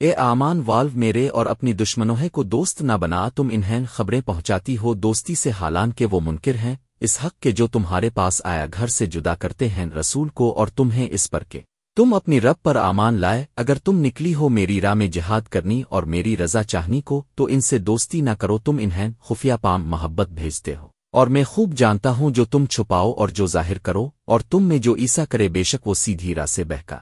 اے آمان والو میرے اور اپنی دشمنوں کو دوست نہ بنا، تم انہیں خبریں پہنچاتی ہو، دوستی سے حالان کے وہ منکر ہیں۔ اس حق کے جو تمہارے پاس آیا، گھر سے جدا کرتے ہیں رسول کو اور تمہیں اس پر کے۔ تم اپنی رب پر آمان لائے، اگر تم نکلی ہو میری راہ میں جہاد کرنی اور میری رضا چاہنی کو، تو ان سے دوستی نہ کرو، تم انہیں خفیہ پام، محبت بھیجتے ہو۔ اور میں خوب جانتا ہوں جو تم چھپاؤ اور جو ظاہر کرو، اور تم میں جو عیسا کرے بے شک وہ سیدھی راہ سے بہکا۔